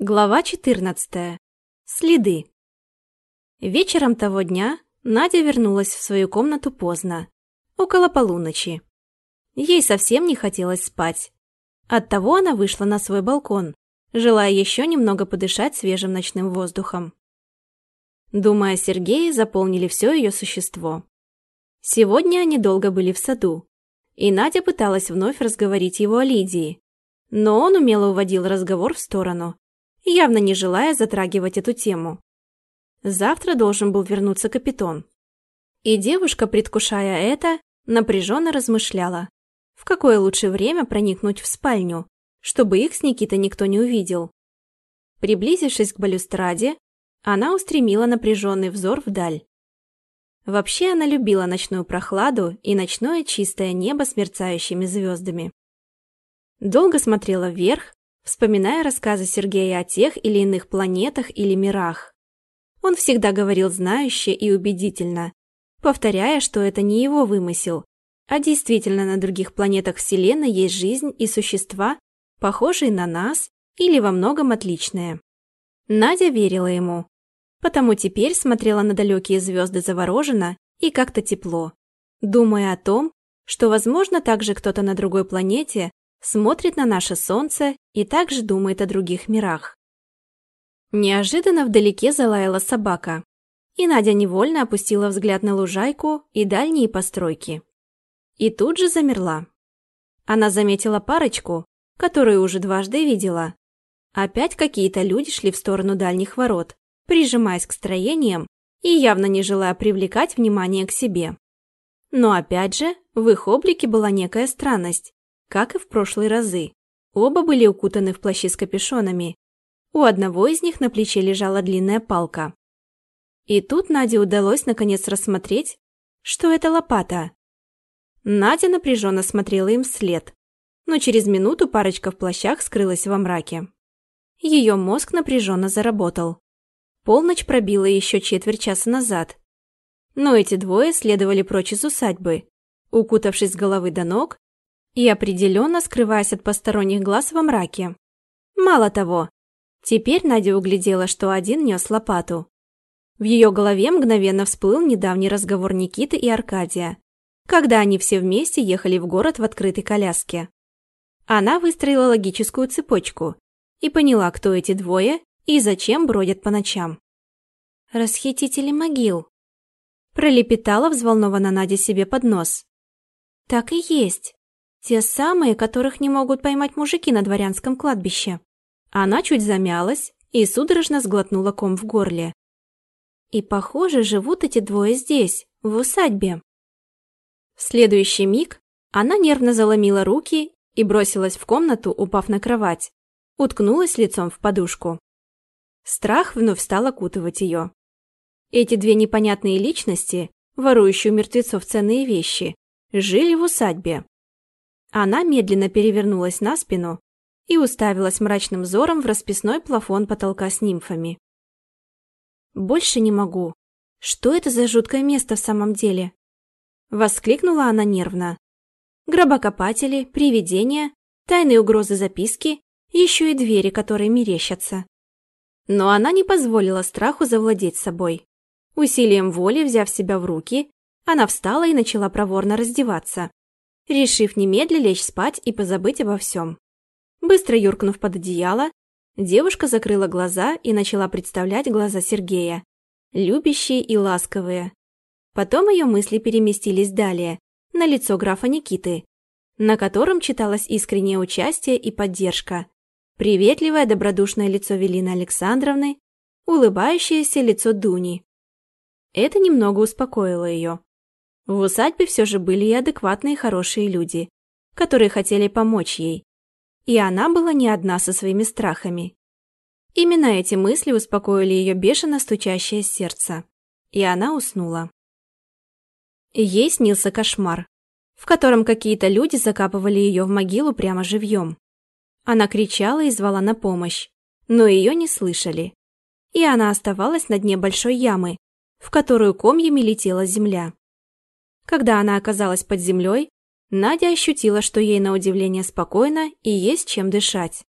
Глава 14. Следы. Вечером того дня Надя вернулась в свою комнату поздно, около полуночи. Ей совсем не хотелось спать. Оттого она вышла на свой балкон, желая еще немного подышать свежим ночным воздухом. Думая о Сергее, заполнили все ее существо. Сегодня они долго были в саду, и Надя пыталась вновь разговорить его о Лидии, но он умело уводил разговор в сторону, явно не желая затрагивать эту тему. Завтра должен был вернуться капитан. И девушка, предвкушая это, напряженно размышляла, в какое лучшее время проникнуть в спальню, чтобы их с Никитой никто не увидел. Приблизившись к балюстраде, она устремила напряженный взор вдаль. Вообще она любила ночную прохладу и ночное чистое небо с мерцающими звездами. Долго смотрела вверх, вспоминая рассказы Сергея о тех или иных планетах или мирах. Он всегда говорил знающе и убедительно, повторяя, что это не его вымысел, а действительно на других планетах Вселенной есть жизнь и существа, похожие на нас или во многом отличные. Надя верила ему, потому теперь смотрела на далекие звезды завороженно и как-то тепло, думая о том, что, возможно, также кто-то на другой планете смотрит на наше Солнце и также думает о других мирах. Неожиданно вдалеке залаяла собака, и Надя невольно опустила взгляд на лужайку и дальние постройки. И тут же замерла. Она заметила парочку, которую уже дважды видела. Опять какие-то люди шли в сторону дальних ворот, прижимаясь к строениям и явно не желая привлекать внимание к себе. Но опять же, в их облике была некая странность, как и в прошлые разы. Оба были укутаны в плащи с капюшонами. У одного из них на плече лежала длинная палка. И тут Наде удалось наконец рассмотреть, что это лопата. Надя напряженно смотрела им вслед, но через минуту парочка в плащах скрылась во мраке. Ее мозг напряженно заработал. Полночь пробила еще четверть часа назад. Но эти двое следовали прочь из усадьбы, укутавшись с головы до ног и определенно скрываясь от посторонних глаз во мраке. Мало того, теперь Надя углядела, что один нес лопату. В ее голове мгновенно всплыл недавний разговор Никиты и Аркадия, когда они все вместе ехали в город в открытой коляске. Она выстроила логическую цепочку и поняла, кто эти двое и зачем бродят по ночам. «Расхитители могил», – пролепетала взволнованно Надя себе под нос. «Так и есть. Те самые, которых не могут поймать мужики на дворянском кладбище. Она чуть замялась и судорожно сглотнула ком в горле. И, похоже, живут эти двое здесь, в усадьбе. В следующий миг она нервно заломила руки и бросилась в комнату, упав на кровать. Уткнулась лицом в подушку. Страх вновь стал окутывать ее. Эти две непонятные личности, ворующие у мертвецов ценные вещи, жили в усадьбе. Она медленно перевернулась на спину и уставилась мрачным взором в расписной плафон потолка с нимфами. «Больше не могу. Что это за жуткое место в самом деле?» Воскликнула она нервно. Гробокопатели, привидения, тайные угрозы записки, еще и двери, которые мерещатся. Но она не позволила страху завладеть собой. Усилием воли, взяв себя в руки, она встала и начала проворно раздеваться решив немедля лечь спать и позабыть обо всем. Быстро юркнув под одеяло, девушка закрыла глаза и начала представлять глаза Сергея, любящие и ласковые. Потом ее мысли переместились далее, на лицо графа Никиты, на котором читалось искреннее участие и поддержка, приветливое добродушное лицо Велины Александровны, улыбающееся лицо Дуни. Это немного успокоило ее. В усадьбе все же были и адекватные хорошие люди, которые хотели помочь ей. И она была не одна со своими страхами. Именно эти мысли успокоили ее бешено стучащее сердце. И она уснула. Ей снился кошмар, в котором какие-то люди закапывали ее в могилу прямо живьем. Она кричала и звала на помощь, но ее не слышали. И она оставалась на дне большой ямы, в которую комьями летела земля. Когда она оказалась под землей, Надя ощутила, что ей на удивление спокойно и есть чем дышать.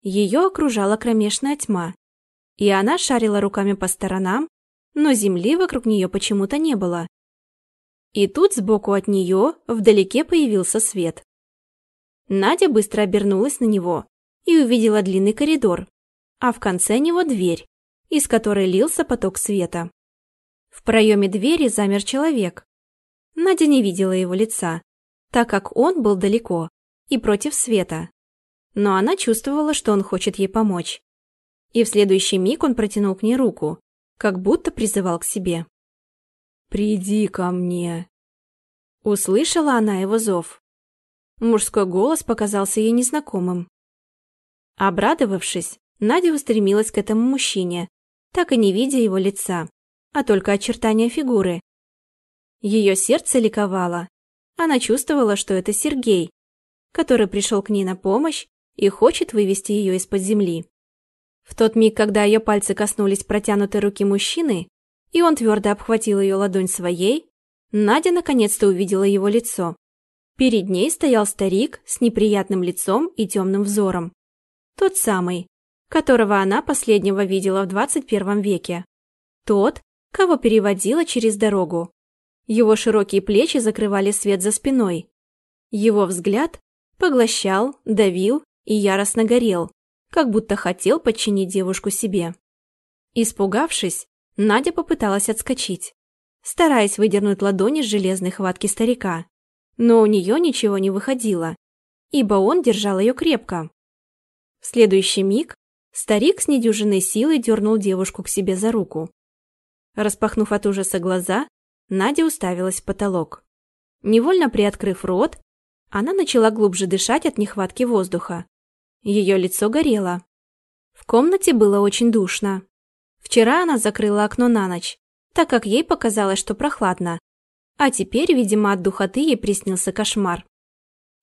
Ее окружала кромешная тьма, и она шарила руками по сторонам, но земли вокруг нее почему-то не было. И тут сбоку от нее вдалеке появился свет. Надя быстро обернулась на него и увидела длинный коридор, а в конце него дверь, из которой лился поток света. В проеме двери замер человек. Надя не видела его лица, так как он был далеко и против света. Но она чувствовала, что он хочет ей помочь. И в следующий миг он протянул к ней руку, как будто призывал к себе. «Приди ко мне!» Услышала она его зов. Мужской голос показался ей незнакомым. Обрадовавшись, Надя устремилась к этому мужчине, так и не видя его лица, а только очертания фигуры. Ее сердце ликовало. Она чувствовала, что это Сергей, который пришел к ней на помощь и хочет вывести ее из-под земли. В тот миг, когда ее пальцы коснулись протянутой руки мужчины, и он твердо обхватил ее ладонь своей, Надя наконец-то увидела его лицо. Перед ней стоял старик с неприятным лицом и темным взором. Тот самый, которого она последнего видела в 21 веке. Тот, кого переводила через дорогу. Его широкие плечи закрывали свет за спиной. Его взгляд поглощал, давил и яростно горел, как будто хотел подчинить девушку себе. Испугавшись, Надя попыталась отскочить, стараясь выдернуть ладони с железной хватки старика. Но у нее ничего не выходило, ибо он держал ее крепко. В следующий миг старик с недюжиной силой дернул девушку к себе за руку. Распахнув от ужаса глаза, Надя уставилась в потолок. Невольно приоткрыв рот, она начала глубже дышать от нехватки воздуха. Ее лицо горело. В комнате было очень душно. Вчера она закрыла окно на ночь, так как ей показалось, что прохладно. А теперь, видимо, от духоты ей приснился кошмар.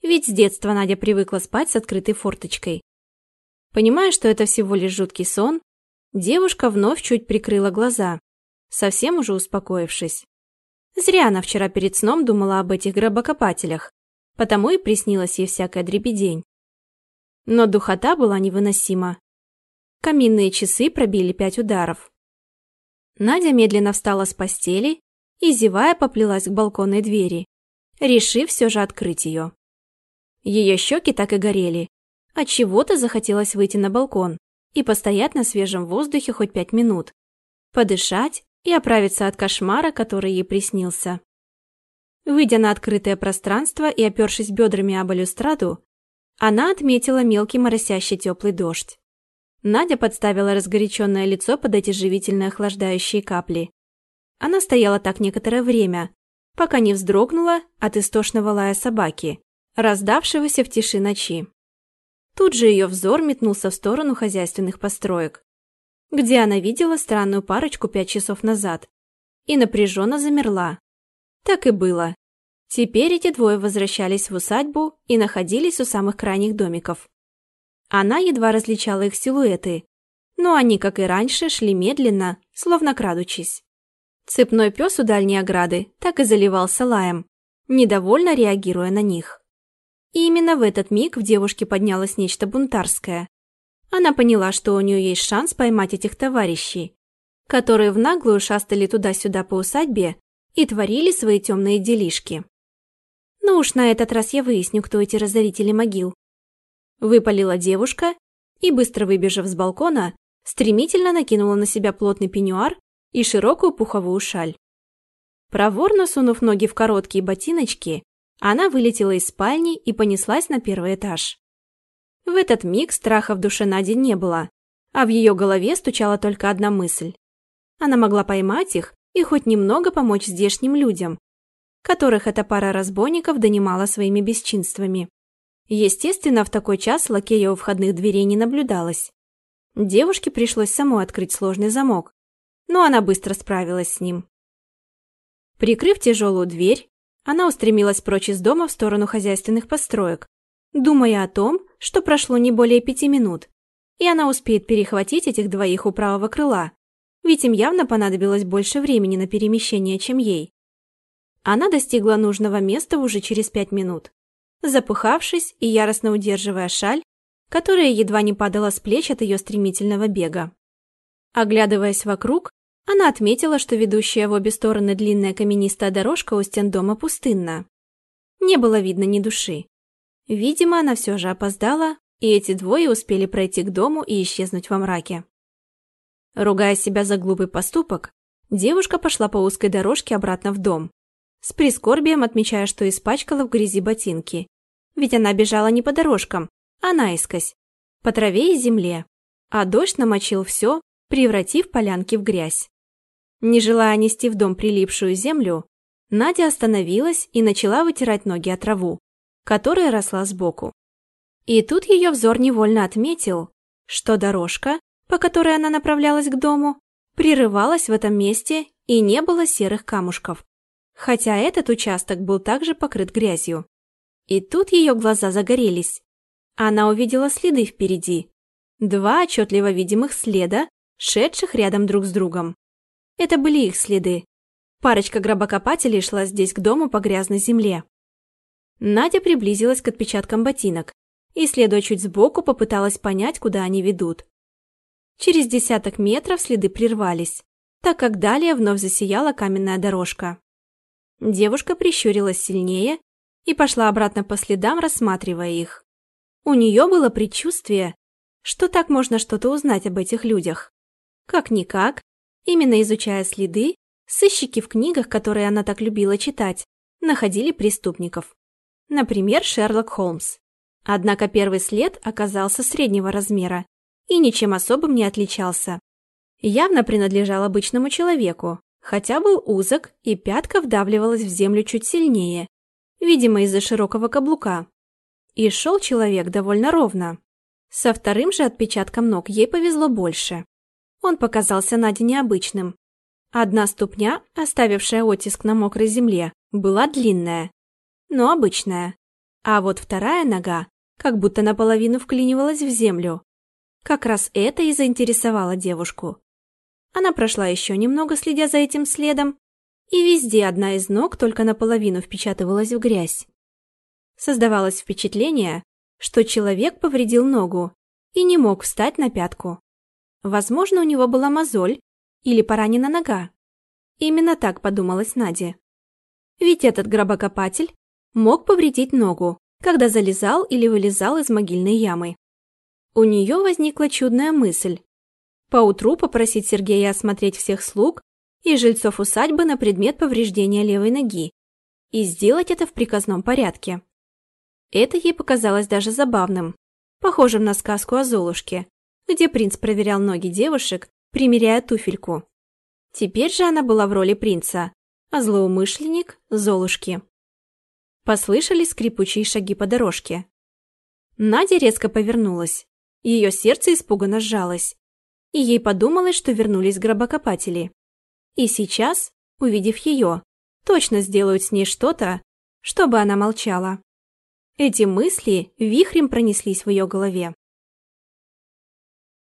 Ведь с детства Надя привыкла спать с открытой форточкой. Понимая, что это всего лишь жуткий сон, девушка вновь чуть прикрыла глаза, совсем уже успокоившись. Зря она вчера перед сном думала об этих гробокопателях, потому и приснилась ей всякая дребедень. Но духота была невыносима. Каминные часы пробили пять ударов. Надя медленно встала с постели и, зевая, поплелась к балконной двери, решив все же открыть ее. Ее щеки так и горели, от чего то захотелось выйти на балкон и постоять на свежем воздухе хоть пять минут, подышать и оправиться от кошмара, который ей приснился. Выйдя на открытое пространство и опершись бедрами об балюстраду, она отметила мелкий моросящий теплый дождь. Надя подставила разгоряченное лицо под эти живительные охлаждающие капли. Она стояла так некоторое время, пока не вздрогнула от истошного лая собаки, раздавшегося в тиши ночи. Тут же ее взор метнулся в сторону хозяйственных построек, где она видела странную парочку пять часов назад, и напряженно замерла. Так и было. Теперь эти двое возвращались в усадьбу и находились у самых крайних домиков. Она едва различала их силуэты, но они, как и раньше, шли медленно, словно крадучись. Цепной пес у дальней ограды так и заливался лаем, недовольно реагируя на них. И именно в этот миг в девушке поднялось нечто бунтарское. Она поняла, что у нее есть шанс поймать этих товарищей, которые в наглую шастали туда-сюда по усадьбе и творили свои темные делишки. Ну уж на этот раз я выясню, кто эти разорители могил. Выпалила девушка и, быстро выбежав с балкона, стремительно накинула на себя плотный пеньюар и широкую пуховую шаль. Проворно сунув ноги в короткие ботиночки, она вылетела из спальни и понеслась на первый этаж. В этот миг страха в душе Нади не было, а в ее голове стучала только одна мысль. Она могла поймать их и хоть немного помочь здешним людям, которых эта пара разбойников донимала своими бесчинствами. Естественно, в такой час лакея у входных дверей не наблюдалось. Девушке пришлось самой открыть сложный замок, но она быстро справилась с ним. Прикрыв тяжелую дверь, она устремилась прочь из дома в сторону хозяйственных построек, думая о том, что прошло не более пяти минут, и она успеет перехватить этих двоих у правого крыла, ведь им явно понадобилось больше времени на перемещение, чем ей. Она достигла нужного места уже через пять минут. Запыхавшись и яростно удерживая шаль, которая едва не падала с плеч от ее стремительного бега. Оглядываясь вокруг, она отметила, что ведущая в обе стороны длинная каменистая дорожка у стен дома пустынна. Не было видно ни души. Видимо, она все же опоздала, и эти двое успели пройти к дому и исчезнуть во мраке. Ругая себя за глупый поступок, девушка пошла по узкой дорожке обратно в дом, с прискорбием отмечая, что испачкала в грязи ботинки. Ведь она бежала не по дорожкам, а наискось, по траве и земле, а дождь намочил все, превратив полянки в грязь. Не желая нести в дом прилипшую землю, Надя остановилась и начала вытирать ноги от траву, которая росла сбоку. И тут ее взор невольно отметил, что дорожка, по которой она направлялась к дому, прерывалась в этом месте и не было серых камушков, хотя этот участок был также покрыт грязью. И тут ее глаза загорелись. Она увидела следы впереди. Два отчетливо видимых следа, шедших рядом друг с другом. Это были их следы. Парочка гробокопателей шла здесь к дому по грязной земле. Надя приблизилась к отпечаткам ботинок и, следуя чуть сбоку, попыталась понять, куда они ведут. Через десяток метров следы прервались, так как далее вновь засияла каменная дорожка. Девушка прищурилась сильнее и пошла обратно по следам, рассматривая их. У нее было предчувствие, что так можно что-то узнать об этих людях. Как-никак, именно изучая следы, сыщики в книгах, которые она так любила читать, находили преступников. Например, Шерлок Холмс. Однако первый след оказался среднего размера и ничем особым не отличался. Явно принадлежал обычному человеку, хотя был узок и пятка вдавливалась в землю чуть сильнее, видимо из-за широкого каблука. И шел человек довольно ровно. Со вторым же отпечатком ног ей повезло больше. Он показался Наде необычным. Одна ступня, оставившая оттиск на мокрой земле, была длинная, но обычная. А вот вторая нога как будто наполовину вклинивалась в землю. Как раз это и заинтересовало девушку. Она прошла еще немного, следя за этим следом, и везде одна из ног только наполовину впечатывалась в грязь. Создавалось впечатление, что человек повредил ногу и не мог встать на пятку. Возможно, у него была мозоль или поранена нога. Именно так подумалось Наде. Ведь этот гробокопатель мог повредить ногу, когда залезал или вылезал из могильной ямы. У нее возникла чудная мысль. Поутру попросить Сергея осмотреть всех слуг и жильцов усадьбы на предмет повреждения левой ноги и сделать это в приказном порядке. Это ей показалось даже забавным, похожим на сказку о Золушке, где принц проверял ноги девушек, примеряя туфельку. Теперь же она была в роли принца, а злоумышленник – Золушки. Послышались скрипучие шаги по дорожке. Надя резко повернулась. Ее сердце испуганно сжалось. И ей подумалось, что вернулись гробокопатели. И сейчас, увидев ее, точно сделают с ней что-то, чтобы она молчала. Эти мысли вихрем пронеслись в ее голове.